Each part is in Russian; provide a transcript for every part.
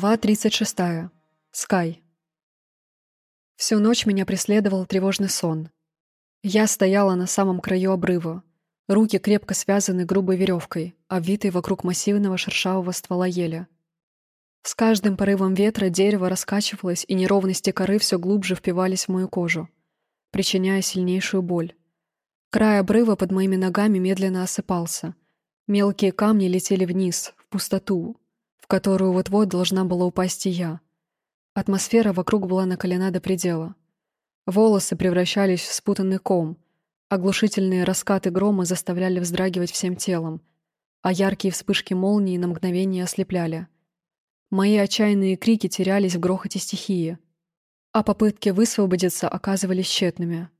Глава 36. Скай. Всю ночь меня преследовал тревожный сон. Я стояла на самом краю обрыва. Руки крепко связаны грубой веревкой, обвитой вокруг массивного шершавого ствола еля. С каждым порывом ветра дерево раскачивалось, и неровности коры все глубже впивались в мою кожу, причиняя сильнейшую боль. Край обрыва под моими ногами медленно осыпался. Мелкие камни летели вниз, в пустоту, которую вот-вот должна была упасть и я. Атмосфера вокруг была накалена до предела. Волосы превращались в спутанный ком, оглушительные раскаты грома заставляли вздрагивать всем телом, а яркие вспышки молнии на мгновение ослепляли. Мои отчаянные крики терялись в грохоте стихии, а попытки высвободиться оказывались тщетными.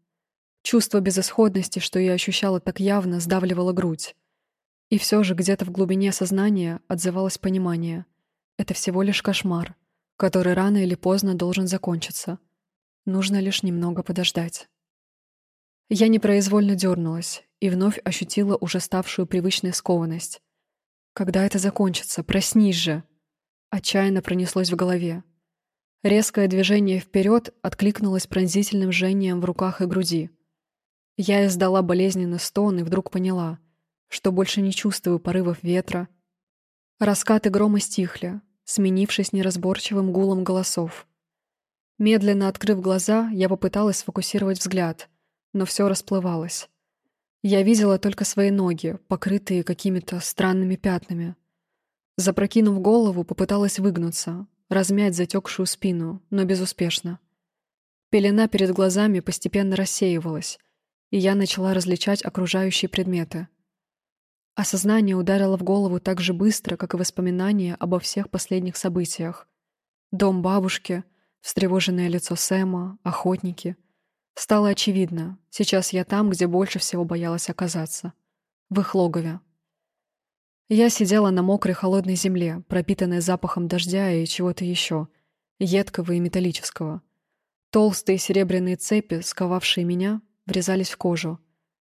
Чувство безысходности, что я ощущала так явно, сдавливало грудь. И все же где-то в глубине сознания отзывалось понимание. Это всего лишь кошмар, который рано или поздно должен закончиться. Нужно лишь немного подождать. Я непроизвольно дернулась и вновь ощутила уже ставшую привычной скованность. «Когда это закончится? Проснись же!» Отчаянно пронеслось в голове. Резкое движение вперед откликнулось пронзительным жжением в руках и груди. Я издала болезненный стон и вдруг поняла — что больше не чувствую порывов ветра. Раскаты грома стихли, сменившись неразборчивым гулом голосов. Медленно открыв глаза, я попыталась сфокусировать взгляд, но все расплывалось. Я видела только свои ноги, покрытые какими-то странными пятнами. Запрокинув голову, попыталась выгнуться, размять затекшую спину, но безуспешно. Пелена перед глазами постепенно рассеивалась, и я начала различать окружающие предметы — Осознание ударило в голову так же быстро, как и воспоминания обо всех последних событиях. Дом бабушки, встревоженное лицо Сэма, охотники. Стало очевидно, сейчас я там, где больше всего боялась оказаться. В их логове. Я сидела на мокрой холодной земле, пропитанной запахом дождя и чего-то еще, едкого и металлического. Толстые серебряные цепи, сковавшие меня, врезались в кожу,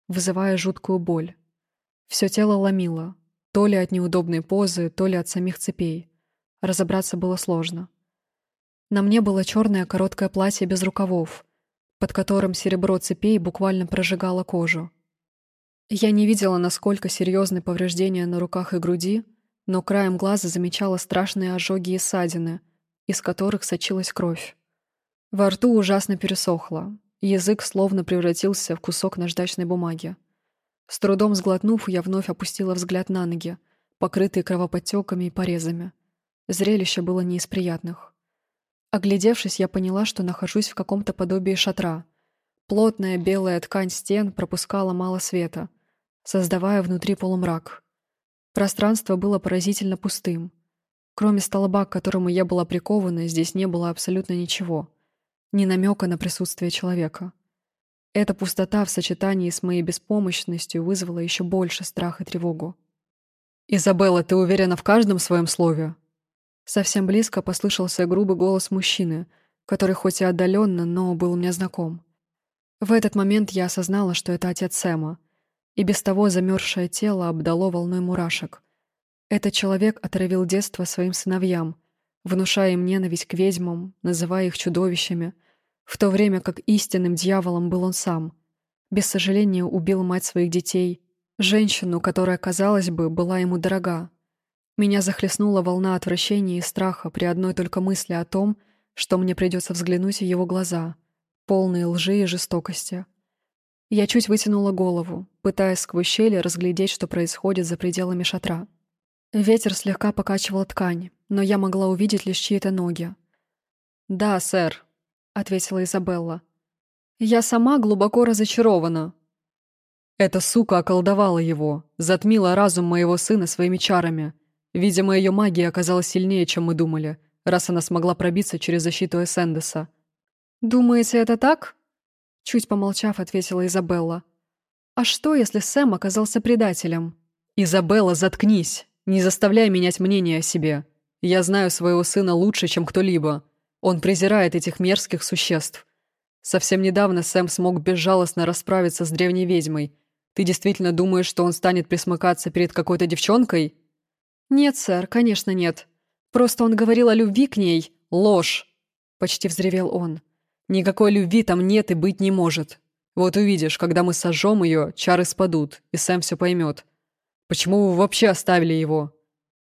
вызывая жуткую боль. Все тело ломило, то ли от неудобной позы, то ли от самих цепей. Разобраться было сложно. На мне было черное короткое платье без рукавов, под которым серебро цепей буквально прожигало кожу. Я не видела, насколько серьезны повреждения на руках и груди, но краем глаза замечала страшные ожоги и ссадины, из которых сочилась кровь. Во рту ужасно пересохло, язык словно превратился в кусок наждачной бумаги. С трудом сглотнув, я вновь опустила взгляд на ноги, покрытые кровоподтеками и порезами. Зрелище было не из приятных. Оглядевшись, я поняла, что нахожусь в каком-то подобии шатра. Плотная белая ткань стен пропускала мало света, создавая внутри полумрак. Пространство было поразительно пустым. Кроме столба, к которому я была прикована, здесь не было абсолютно ничего. Ни намека на присутствие человека. Эта пустота в сочетании с моей беспомощностью вызвала еще больше страх и тревогу. «Изабелла, ты уверена в каждом своем слове?» Совсем близко послышался грубый голос мужчины, который хоть и отдаленно, но был мне знаком. В этот момент я осознала, что это отец Сэма, и без того замерзшее тело обдало волной мурашек. Этот человек отравил детство своим сыновьям, внушая им ненависть к ведьмам, называя их чудовищами — в то время как истинным дьяволом был он сам. Без сожаления убил мать своих детей, женщину, которая, казалось бы, была ему дорога. Меня захлестнула волна отвращения и страха при одной только мысли о том, что мне придется взглянуть в его глаза, полные лжи и жестокости. Я чуть вытянула голову, пытаясь сквозь щели разглядеть, что происходит за пределами шатра. Ветер слегка покачивал ткань, но я могла увидеть лишь чьи-то ноги. «Да, сэр», ответила Изабелла. «Я сама глубоко разочарована». Эта сука околдовала его, затмила разум моего сына своими чарами. Видимо, ее магия оказалась сильнее, чем мы думали, раз она смогла пробиться через защиту Эссендеса. «Думаете, это так?» Чуть помолчав, ответила Изабелла. «А что, если Сэм оказался предателем?» «Изабелла, заткнись! Не заставляй менять мнение о себе. Я знаю своего сына лучше, чем кто-либо. Он презирает этих мерзких существ. Совсем недавно Сэм смог безжалостно расправиться с древней ведьмой. Ты действительно думаешь, что он станет присмыкаться перед какой-то девчонкой? Нет, сэр, конечно нет. Просто он говорил о любви к ней. Ложь!» — почти взревел он. «Никакой любви там нет и быть не может. Вот увидишь, когда мы сожжем ее, чары спадут, и Сэм все поймет. Почему вы вообще оставили его?»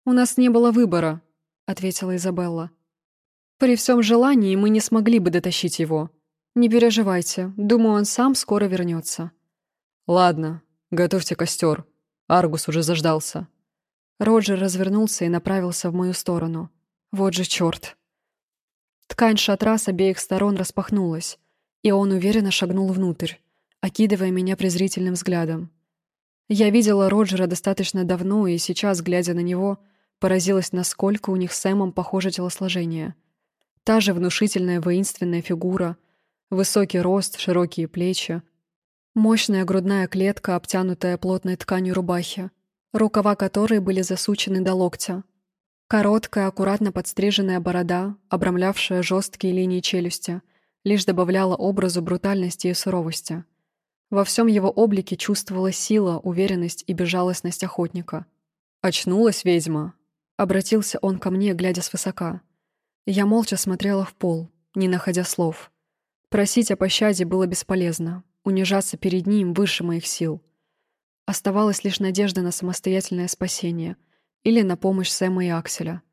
«У нас не было выбора», — ответила Изабелла. «При всем желании мы не смогли бы дотащить его. Не переживайте, думаю, он сам скоро вернется». «Ладно, готовьте костер. Аргус уже заждался». Роджер развернулся и направился в мою сторону. Вот же черт. Ткань шатра с обеих сторон распахнулась, и он уверенно шагнул внутрь, окидывая меня презрительным взглядом. Я видела Роджера достаточно давно, и сейчас, глядя на него, поразилась, насколько у них с Сэмом похоже телосложение. Та же внушительная воинственная фигура, высокий рост, широкие плечи, мощная грудная клетка, обтянутая плотной тканью рубахи, рукава которой были засучены до локтя. Короткая, аккуратно подстриженная борода, обрамлявшая жесткие линии челюсти, лишь добавляла образу брутальности и суровости. Во всем его облике чувствовалась сила, уверенность и безжалостность охотника. «Очнулась ведьма?» Обратился он ко мне, глядя свысока. Я молча смотрела в пол, не находя слов. Просить о пощаде было бесполезно, унижаться перед ним выше моих сил — Оставалась лишь надежда на самостоятельное спасение или на помощь Сэма и Акселя.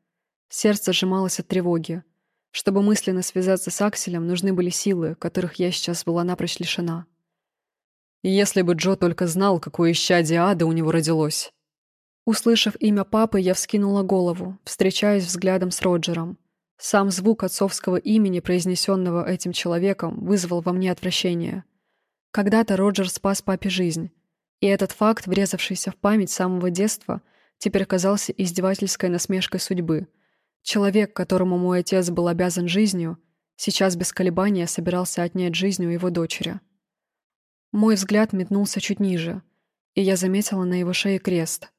Сердце сжималось от тревоги. Чтобы мысленно связаться с Акселем, нужны были силы, которых я сейчас была напрочь лишена. если бы Джо только знал, какое исчадие ада у него родилось. Услышав имя папы, я вскинула голову, встречаясь взглядом с Роджером. Сам звук отцовского имени, произнесенного этим человеком, вызвал во мне отвращение. Когда-то Роджер спас папе жизнь, и этот факт, врезавшийся в память самого детства, теперь казался издевательской насмешкой судьбы. Человек, которому мой отец был обязан жизнью, сейчас без колебания собирался отнять жизнь у его дочери. Мой взгляд метнулся чуть ниже, и я заметила на его шее крест.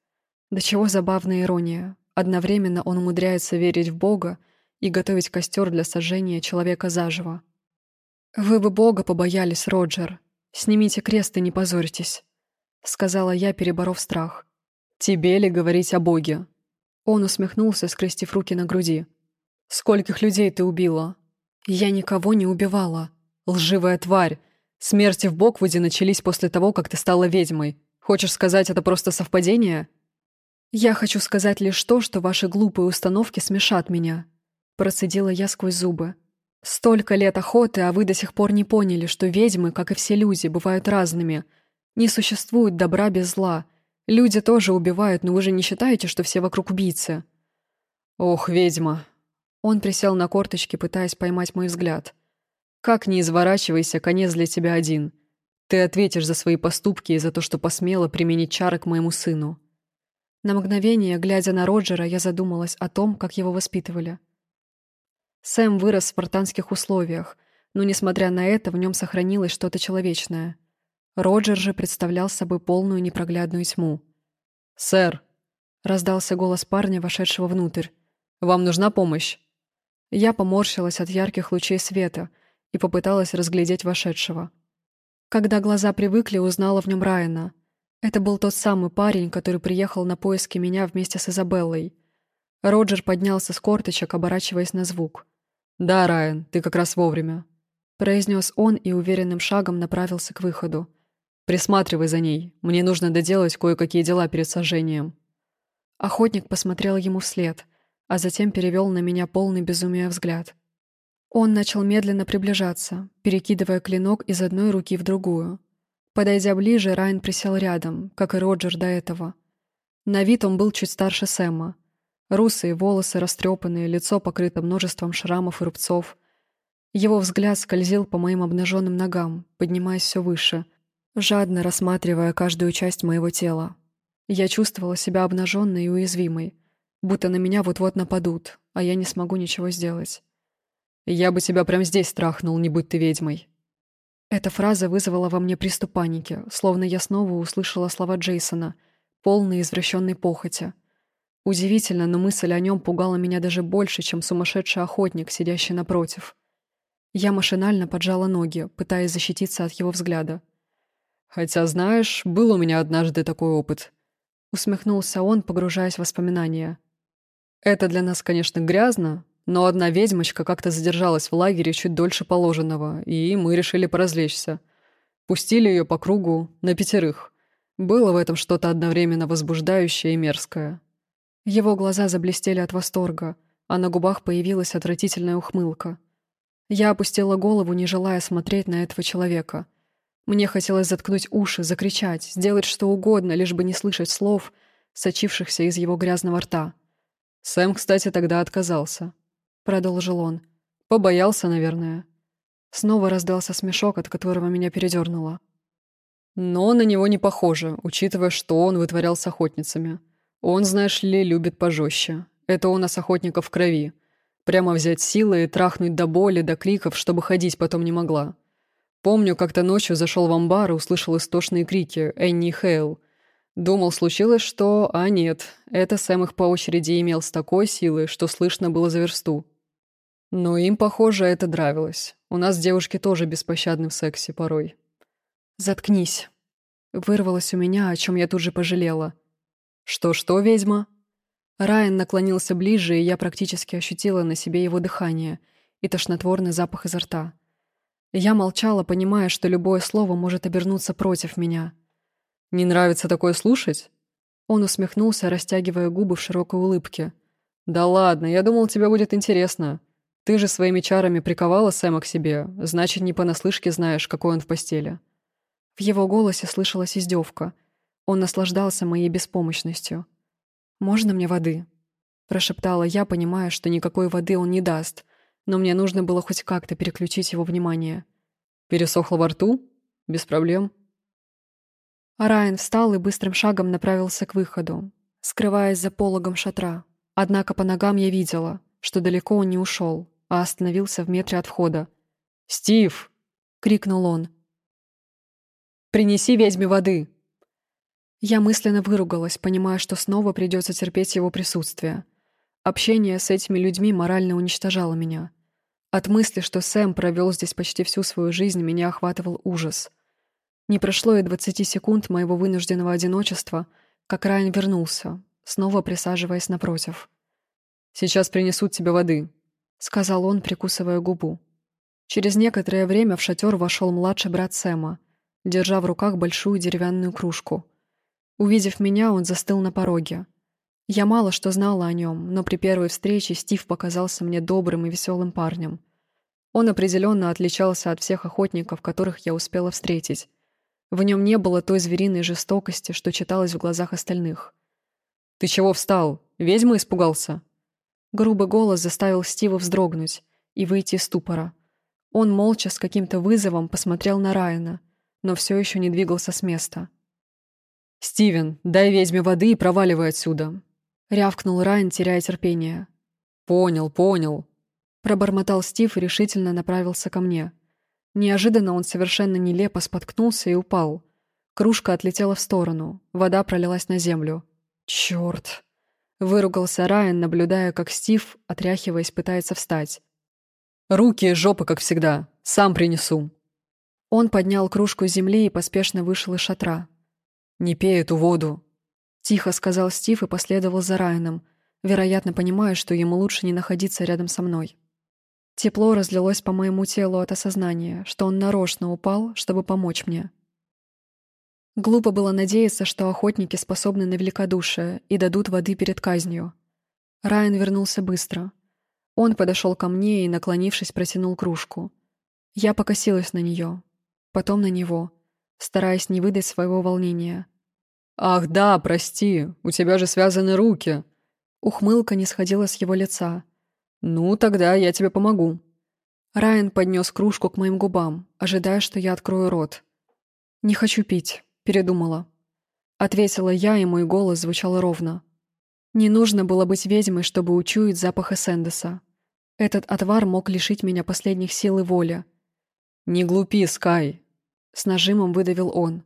До чего забавная ирония. Одновременно он умудряется верить в Бога и готовить костер для сожжения человека заживо. «Вы бы Бога побоялись, Роджер. Снимите крест и не позорьтесь». — сказала я, переборов страх. «Тебе ли говорить о Боге?» Он усмехнулся, скрестив руки на груди. «Скольких людей ты убила?» «Я никого не убивала». «Лживая тварь! Смерти в Боквуде начались после того, как ты стала ведьмой. Хочешь сказать, это просто совпадение?» «Я хочу сказать лишь то, что ваши глупые установки смешат меня», — процедила я сквозь зубы. «Столько лет охоты, а вы до сих пор не поняли, что ведьмы, как и все люди, бывают разными, не существует добра без зла. Люди тоже убивают, но вы же не считаете, что все вокруг убийцы?» «Ох, ведьма!» Он присел на корточки, пытаясь поймать мой взгляд. «Как не изворачивайся, конец для тебя один. Ты ответишь за свои поступки и за то, что посмела применить чары к моему сыну». На мгновение, глядя на Роджера, я задумалась о том, как его воспитывали. Сэм вырос в спартанских условиях, но, несмотря на это, в нем сохранилось что-то человечное. Роджер же представлял собой полную непроглядную тьму. «Сэр!» — раздался голос парня, вошедшего внутрь. «Вам нужна помощь?» Я поморщилась от ярких лучей света и попыталась разглядеть вошедшего. Когда глаза привыкли, узнала в нем Райана. Это был тот самый парень, который приехал на поиски меня вместе с Изабеллой. Роджер поднялся с корточек, оборачиваясь на звук. «Да, Райан, ты как раз вовремя», — произнес он и уверенным шагом направился к выходу. Присматривай за ней. Мне нужно доделать кое-какие дела перед сожжением». Охотник посмотрел ему вслед, а затем перевел на меня полный безумия взгляд. Он начал медленно приближаться, перекидывая клинок из одной руки в другую. Подойдя ближе, Райан присел рядом, как и Роджер до этого. На вид он был чуть старше Сэма. Русые волосы растрепанные, лицо покрыто множеством шрамов и рубцов. Его взгляд скользил по моим обнаженным ногам, поднимаясь все выше — жадно рассматривая каждую часть моего тела. Я чувствовала себя обнаженной и уязвимой, будто на меня вот-вот нападут, а я не смогу ничего сделать. «Я бы тебя прямо здесь страхнул, не будь ты ведьмой». Эта фраза вызвала во мне приступ паники, словно я снова услышала слова Джейсона, полные извращенной похоти. Удивительно, но мысль о нем пугала меня даже больше, чем сумасшедший охотник, сидящий напротив. Я машинально поджала ноги, пытаясь защититься от его взгляда. Хотя, знаешь, был у меня однажды такой опыт. Усмехнулся он, погружаясь в воспоминания. Это для нас, конечно, грязно, но одна ведьмочка как-то задержалась в лагере чуть дольше положенного, и мы решили поразвлечься. Пустили ее по кругу на пятерых. Было в этом что-то одновременно возбуждающее и мерзкое. Его глаза заблестели от восторга, а на губах появилась отвратительная ухмылка. Я опустила голову, не желая смотреть на этого человека. Мне хотелось заткнуть уши, закричать, сделать что угодно, лишь бы не слышать слов, сочившихся из его грязного рта. «Сэм, кстати, тогда отказался», — продолжил он. «Побоялся, наверное». Снова раздался смешок, от которого меня передернуло. Но на него не похоже, учитывая, что он вытворял с охотницами. Он, знаешь ли, любит пожестче. Это у нас охотников в крови. Прямо взять силы и трахнуть до боли, до криков, чтобы ходить потом не могла. Помню, как-то ночью зашел в амбар и услышал истошные крики Энни Хейл. Думал, случилось что, а нет. Это Сэм их по очереди имел с такой силой, что слышно было за версту. Но им, похоже, это нравилось. У нас девушки тоже беспощадны в сексе порой. «Заткнись!» Вырвалось у меня, о чем я тут же пожалела. «Что-что, ведьма?» Райан наклонился ближе, и я практически ощутила на себе его дыхание и тошнотворный запах изо рта. Я молчала, понимая, что любое слово может обернуться против меня. «Не нравится такое слушать?» Он усмехнулся, растягивая губы в широкой улыбке. «Да ладно, я думал, тебе будет интересно. Ты же своими чарами приковала Сэма к себе, значит, не понаслышке знаешь, какой он в постели». В его голосе слышалась издевка. Он наслаждался моей беспомощностью. «Можно мне воды?» Прошептала я, понимая, что никакой воды он не даст, но мне нужно было хоть как-то переключить его внимание. «Пересохло во рту? Без проблем». А Райан встал и быстрым шагом направился к выходу, скрываясь за пологом шатра. Однако по ногам я видела, что далеко он не ушел, а остановился в метре от входа. «Стив!» — крикнул он. «Принеси ведьме воды!» Я мысленно выругалась, понимая, что снова придется терпеть его присутствие. Общение с этими людьми морально уничтожало меня. От мысли, что Сэм провел здесь почти всю свою жизнь, меня охватывал ужас. Не прошло и двадцати секунд моего вынужденного одиночества, как Райан вернулся, снова присаживаясь напротив. «Сейчас принесут тебе воды», — сказал он, прикусывая губу. Через некоторое время в шатер вошел младший брат Сэма, держа в руках большую деревянную кружку. Увидев меня, он застыл на пороге. Я мало что знала о нем, но при первой встрече Стив показался мне добрым и веселым парнем. Он определенно отличался от всех охотников, которых я успела встретить. В нем не было той звериной жестокости, что читалось в глазах остальных. «Ты чего встал? Ведьма испугался?» Грубый голос заставил Стива вздрогнуть и выйти из ступора. Он молча с каким-то вызовом посмотрел на Райана, но все еще не двигался с места. «Стивен, дай ведьме воды и проваливай отсюда. — рявкнул Райан, теряя терпение. «Понял, понял», — пробормотал Стив и решительно направился ко мне. Неожиданно он совершенно нелепо споткнулся и упал. Кружка отлетела в сторону, вода пролилась на землю. «Чёрт!» — выругался Райан, наблюдая, как Стив, отряхиваясь, пытается встать. «Руки и жопа, как всегда. Сам принесу». Он поднял кружку с земли и поспешно вышел из шатра. «Не пей эту воду», Тихо сказал Стив и последовал за Райаном, вероятно, понимая, что ему лучше не находиться рядом со мной. Тепло разлилось по моему телу от осознания, что он нарочно упал, чтобы помочь мне. Глупо было надеяться, что охотники способны на великодушие и дадут воды перед казнью. Райан вернулся быстро. Он подошел ко мне и, наклонившись, протянул кружку. Я покосилась на нее, потом на него, стараясь не выдать своего волнения — «Ах да, прости, у тебя же связаны руки». Ухмылка не сходила с его лица. «Ну, тогда я тебе помогу». Райан поднес кружку к моим губам, ожидая, что я открою рот. «Не хочу пить», — передумала. Ответила я, и мой голос звучал ровно. Не нужно было быть ведьмой, чтобы учуять запах Эссендеса. Этот отвар мог лишить меня последних сил и воли. «Не глупи, Скай!» С нажимом выдавил он.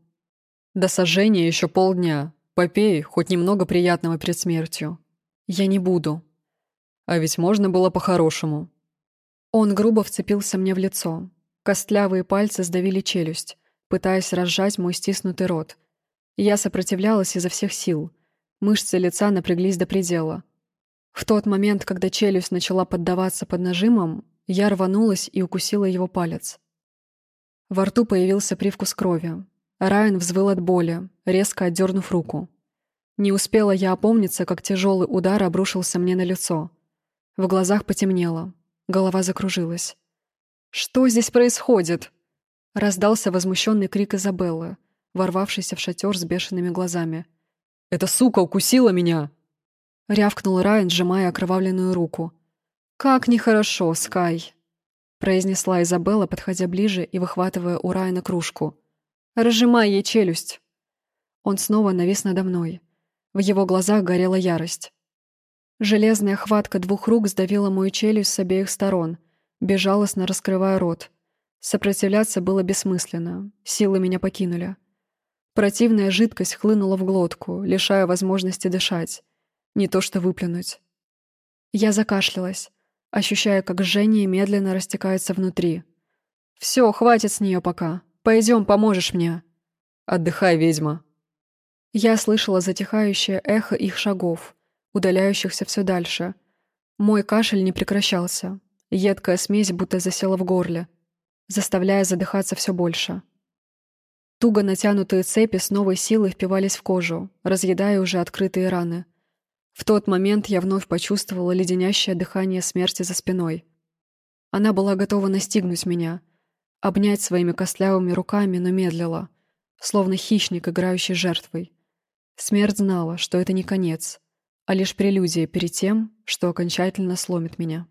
До сожжения еще полдня. Попей хоть немного приятного перед смертью. Я не буду. А ведь можно было по-хорошему. Он грубо вцепился мне в лицо. Костлявые пальцы сдавили челюсть, пытаясь разжать мой стиснутый рот. Я сопротивлялась изо всех сил. Мышцы лица напряглись до предела. В тот момент, когда челюсть начала поддаваться под нажимом, я рванулась и укусила его палец. Во рту появился привкус крови. Райан взвыл от боли, резко отдернув руку. Не успела я опомниться, как тяжелый удар обрушился мне на лицо. В глазах потемнело, голова закружилась. «Что здесь происходит?» Раздался возмущенный крик Изабеллы, ворвавшийся в шатер с бешеными глазами. «Эта сука укусила меня!» Рявкнул Райан, сжимая окровавленную руку. «Как нехорошо, Скай!» Произнесла Изабелла, подходя ближе и выхватывая у Райана кружку. «Разжимай ей челюсть!» Он снова навис надо мной. В его глазах горела ярость. Железная хватка двух рук сдавила мою челюсть с обеих сторон, безжалостно раскрывая рот. Сопротивляться было бессмысленно, силы меня покинули. Противная жидкость хлынула в глотку, лишая возможности дышать. Не то что выплюнуть. Я закашлялась, ощущая, как жжение медленно растекается внутри. «Все, хватит с нее пока. Пойдем, поможешь мне». «Отдыхай, ведьма». Я слышала затихающее эхо их шагов, удаляющихся все дальше. Мой кашель не прекращался. Едкая смесь будто засела в горле, заставляя задыхаться все больше. Туго натянутые цепи с новой силой впивались в кожу, разъедая уже открытые раны — в тот момент я вновь почувствовала леденящее дыхание смерти за спиной. Она была готова настигнуть меня, обнять своими костлявыми руками, но медлила, словно хищник, играющий жертвой. Смерть знала, что это не конец, а лишь прелюдия перед тем, что окончательно сломит меня.